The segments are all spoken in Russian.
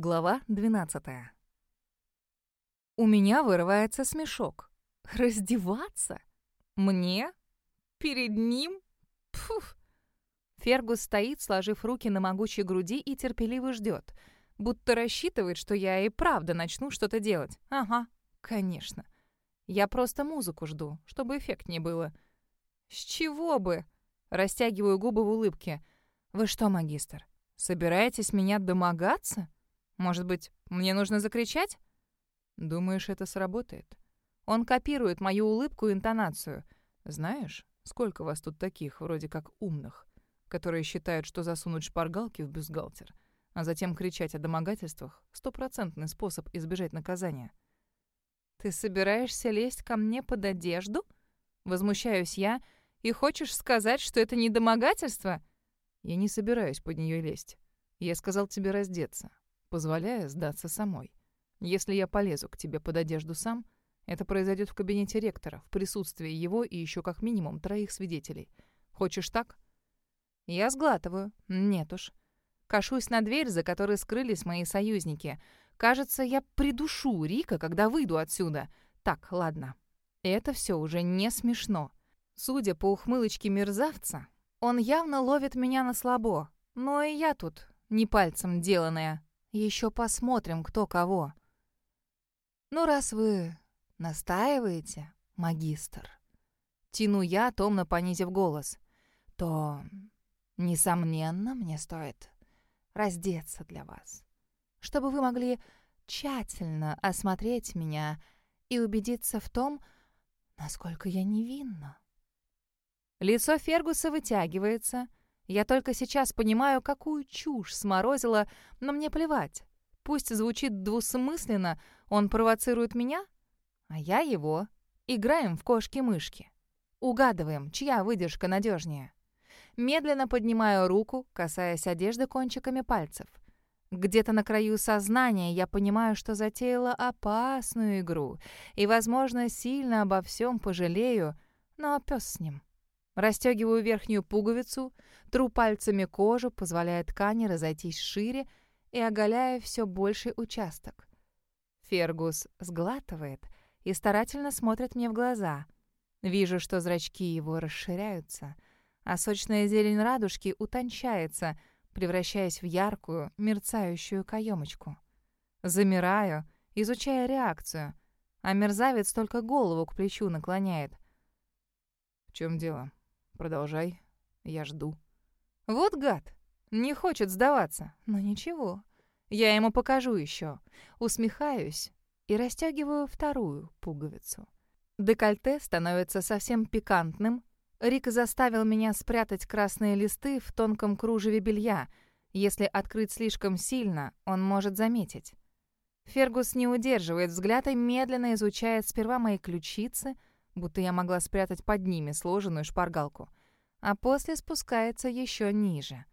Глава 12. У меня вырывается смешок. Раздеваться? Мне? Перед ним? Пфух. Фергус стоит, сложив руки на могучей груди и терпеливо ждет, будто рассчитывает, что я и правда начну что-то делать. Ага, конечно. Я просто музыку жду, чтобы эффектнее было. С чего бы? Растягиваю губы в улыбке. Вы что, магистр, собираетесь меня домогаться? Может быть, мне нужно закричать? Думаешь, это сработает? Он копирует мою улыбку и интонацию. Знаешь, сколько вас тут таких, вроде как умных, которые считают, что засунуть шпаргалки в бюстгальтер, а затем кричать о домогательствах — стопроцентный способ избежать наказания. «Ты собираешься лезть ко мне под одежду?» Возмущаюсь я. «И хочешь сказать, что это не домогательство?» «Я не собираюсь под нее лезть. Я сказал тебе раздеться позволяя сдаться самой. Если я полезу к тебе под одежду сам, это произойдет в кабинете ректора, в присутствии его и еще как минимум троих свидетелей. Хочешь так? Я сглатываю. Нет уж. Кашусь на дверь, за которой скрылись мои союзники. Кажется, я придушу Рика, когда выйду отсюда. Так, ладно. Это все уже не смешно. Судя по ухмылочке мерзавца, он явно ловит меня на слабо. Но и я тут не пальцем деланная. Еще посмотрим, кто кого. Ну, раз вы настаиваете, магистр, тяну я, томно понизив голос, то, несомненно, мне стоит раздеться для вас, чтобы вы могли тщательно осмотреть меня и убедиться в том, насколько я невинна. Лицо Фергуса вытягивается, я только сейчас понимаю, какую чушь сморозила, но мне плевать. Пусть звучит двусмысленно, он провоцирует меня, а я его. Играем в кошки-мышки. Угадываем, чья выдержка надежнее. Медленно поднимаю руку, касаясь одежды кончиками пальцев. Где-то на краю сознания я понимаю, что затеяла опасную игру и, возможно, сильно обо всем пожалею, но пес с ним. Растёгиваю верхнюю пуговицу, тру пальцами кожу, позволяя ткани разойтись шире и оголяя все больший участок. Фергус сглатывает и старательно смотрит мне в глаза. Вижу, что зрачки его расширяются, а сочная зелень радужки утончается, превращаясь в яркую, мерцающую каемочку. Замираю, изучая реакцию, а мерзавец только голову к плечу наклоняет. «В чем дело?» Продолжай. Я жду. Вот гад. Не хочет сдаваться. Но ничего. Я ему покажу еще. Усмехаюсь и расстегиваю вторую пуговицу. Декольте становится совсем пикантным. Рик заставил меня спрятать красные листы в тонком кружеве белья. Если открыть слишком сильно, он может заметить. Фергус не удерживает взгляд и медленно изучает сперва мои ключицы — будто я могла спрятать под ними сложенную шпаргалку, а после спускается еще ниже.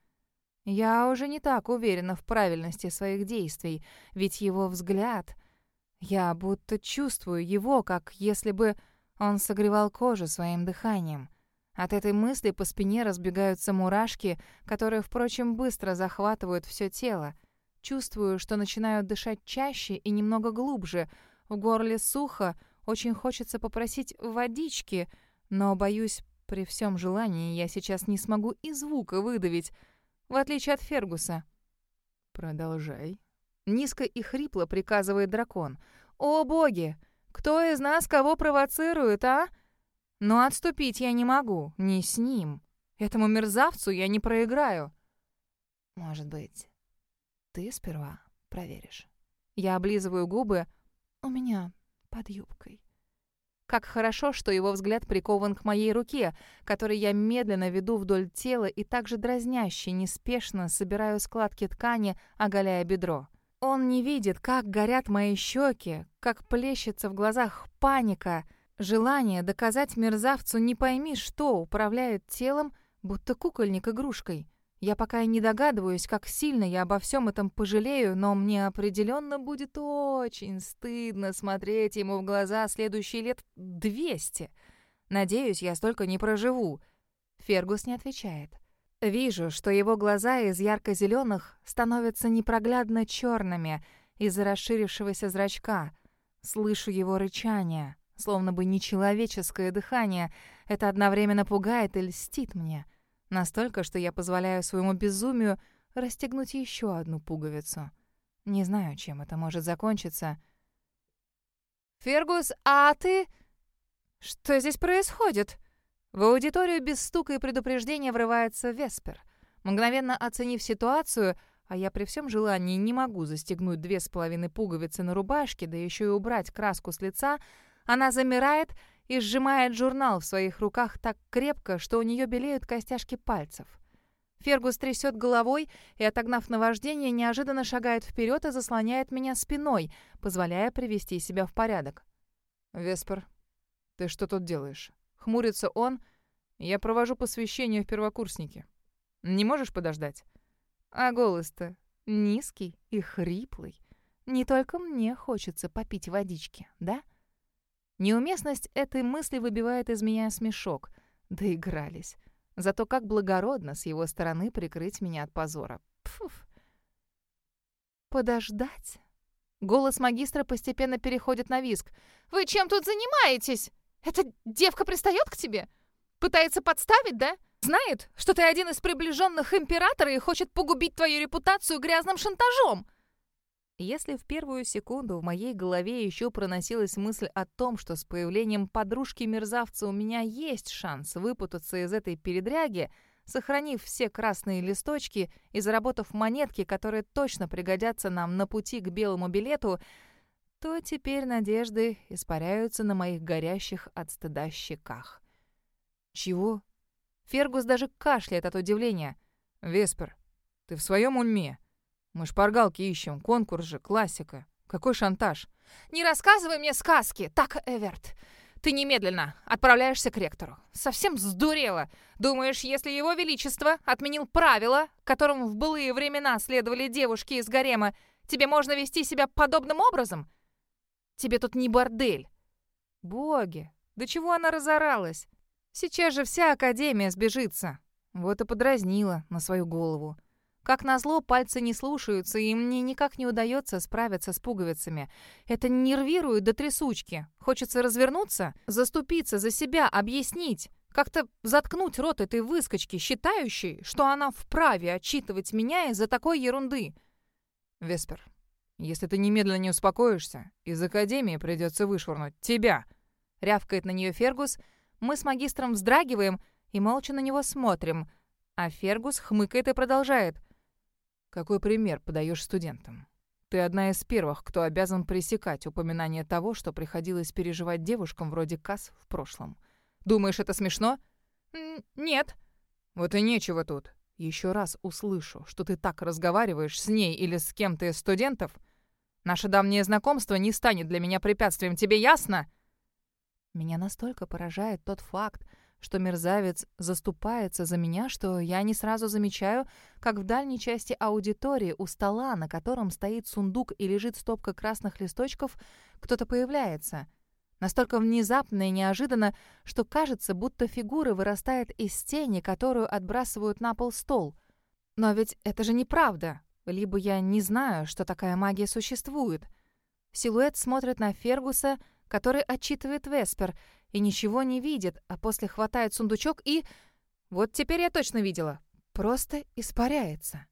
Я уже не так уверена в правильности своих действий, ведь его взгляд... Я будто чувствую его, как если бы он согревал кожу своим дыханием. От этой мысли по спине разбегаются мурашки, которые, впрочем, быстро захватывают все тело. Чувствую, что начинаю дышать чаще и немного глубже. В горле сухо, очень хочется попросить водички, но, боюсь, при всем желании я сейчас не смогу и звука выдавить, в отличие от Фергуса. «Продолжай». Низко и хрипло приказывает дракон. «О, боги! Кто из нас кого провоцирует, а? Но отступить я не могу, не с ним. Этому мерзавцу я не проиграю». «Может быть, ты сперва проверишь?» Я облизываю губы. «У меня под юбкой. Как хорошо, что его взгляд прикован к моей руке, которой я медленно веду вдоль тела и также дразняще, неспешно собираю складки ткани, оголяя бедро. Он не видит, как горят мои щеки, как плещется в глазах паника, желание доказать мерзавцу не пойми что управляет телом, будто кукольник игрушкой. Я пока и не догадываюсь, как сильно я обо всем этом пожалею, но мне определенно будет очень стыдно смотреть ему в глаза следующие лет двести. Надеюсь, я столько не проживу. Фергус не отвечает. Вижу, что его глаза из ярко-зеленых становятся непроглядно черными из-за расширившегося зрачка. Слышу его рычание, словно бы нечеловеческое дыхание. Это одновременно пугает и льстит мне. Настолько, что я позволяю своему безумию расстегнуть еще одну пуговицу. Не знаю, чем это может закончиться. «Фергус, а ты...» «Что здесь происходит?» В аудиторию без стука и предупреждения врывается Веспер. Мгновенно оценив ситуацию, а я при всем желании не могу застегнуть две с половиной пуговицы на рубашке, да еще и убрать краску с лица, она замирает и сжимает журнал в своих руках так крепко, что у нее белеют костяшки пальцев. Фергус трясет головой и, отогнав наваждение, неожиданно шагает вперед и заслоняет меня спиной, позволяя привести себя в порядок. «Веспер, ты что тут делаешь?» Хмурится он. «Я провожу посвящение в первокурснике. Не можешь подождать?» А голос-то низкий и хриплый. Не только мне хочется попить водички, да? Неуместность этой мысли выбивает из меня смешок. Доигрались. Зато как благородно с его стороны прикрыть меня от позора. Пфуф. «Подождать?» Голос магистра постепенно переходит на виск. «Вы чем тут занимаетесь? Эта девка пристает к тебе? Пытается подставить, да? Знает, что ты один из приближенных императора и хочет погубить твою репутацию грязным шантажом?» Если в первую секунду в моей голове еще проносилась мысль о том, что с появлением подружки-мерзавца у меня есть шанс выпутаться из этой передряги, сохранив все красные листочки и заработав монетки, которые точно пригодятся нам на пути к белому билету, то теперь надежды испаряются на моих горящих от стыда щеках. «Чего?» Фергус даже кашляет от удивления. «Веспер, ты в своем уме?» Мы шпаргалки ищем, конкурс же, классика. Какой шантаж? Не рассказывай мне сказки, так, Эверт. Ты немедленно отправляешься к ректору. Совсем сдурела. Думаешь, если его величество отменил правила, которым в былые времена следовали девушки из гарема, тебе можно вести себя подобным образом? Тебе тут не бордель. Боги, до чего она разоралась? Сейчас же вся Академия сбежится. Вот и подразнила на свою голову. Как назло, пальцы не слушаются, и мне никак не удается справиться с пуговицами. Это нервирует до трясучки. Хочется развернуться, заступиться за себя, объяснить. Как-то заткнуть рот этой выскочки, считающей, что она вправе отчитывать меня из-за такой ерунды. Веспер, если ты немедленно не успокоишься, из Академии придется вышвырнуть тебя. Рявкает на нее Фергус. Мы с магистром вздрагиваем и молча на него смотрим. А Фергус хмыкает и продолжает. Какой пример подаешь студентам? Ты одна из первых, кто обязан пресекать упоминание того, что приходилось переживать девушкам вроде Касс в прошлом. Думаешь, это смешно? Нет. Вот и нечего тут. Еще раз услышу, что ты так разговариваешь с ней или с кем-то из студентов. Наше давнее знакомство не станет для меня препятствием, тебе ясно? Меня настолько поражает тот факт, что мерзавец заступается за меня, что я не сразу замечаю, как в дальней части аудитории у стола, на котором стоит сундук и лежит стопка красных листочков, кто-то появляется. Настолько внезапно и неожиданно, что кажется, будто фигура вырастает из тени, которую отбрасывают на пол стол. Но ведь это же неправда. Либо я не знаю, что такая магия существует. Силуэт смотрит на Фергуса, который отчитывает Веспер, и ничего не видит, а после хватает сундучок и... Вот теперь я точно видела. Просто испаряется.